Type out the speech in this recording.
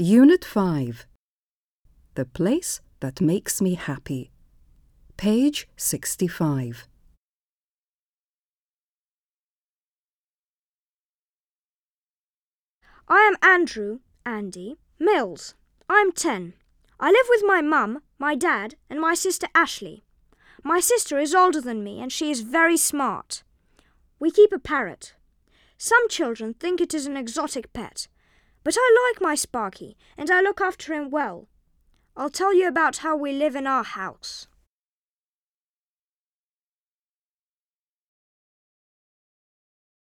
Unit 5 The Place That Makes Me Happy. Page 65. I am Andrew, Andy, Mills. I'm 10. I live with my mum, my dad, and my sister Ashley. My sister is older than me and she is very smart. We keep a parrot. Some children think it is an exotic pet, but I like my Sparky and I look after him well. I'll tell you about how we live in our house.